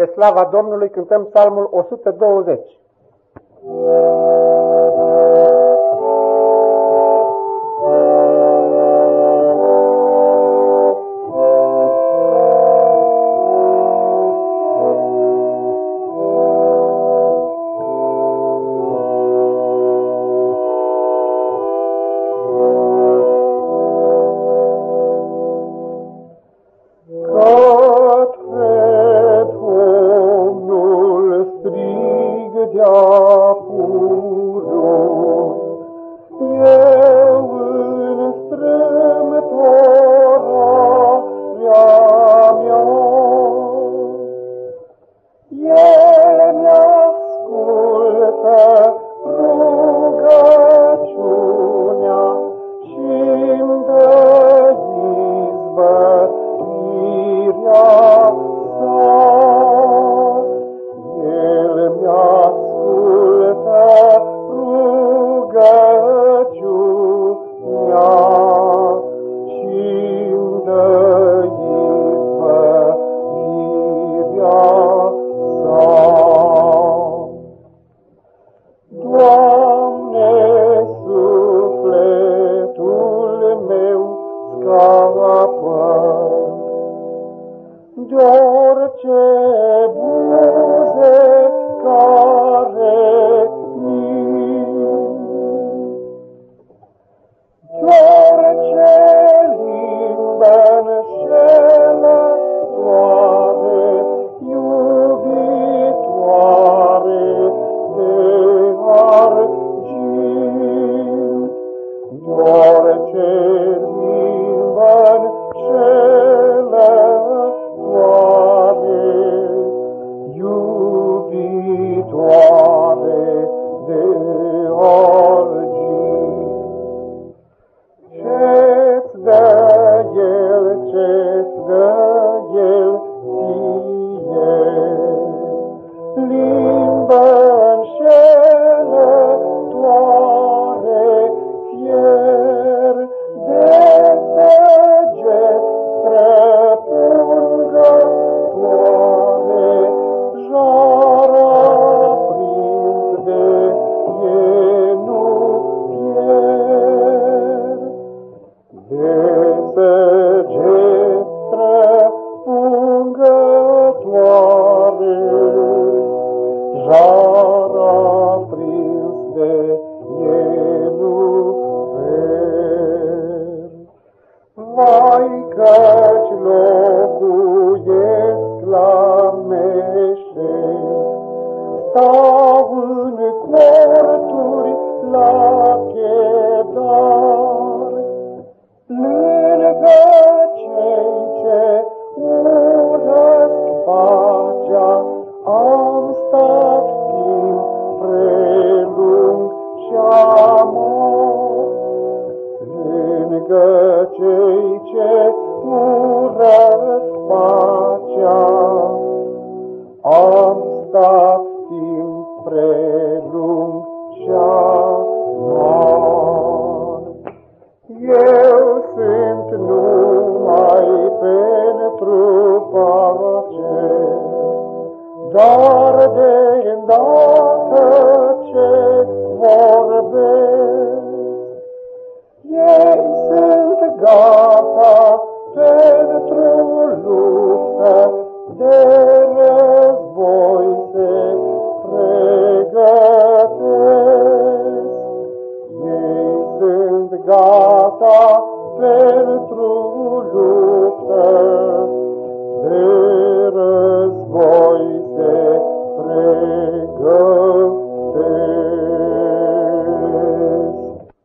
Pe slava Domnului cântăm psalmul 120. 家不容。all. Oh. Eu sunt numai pentru pace, dar de îndată gata pentru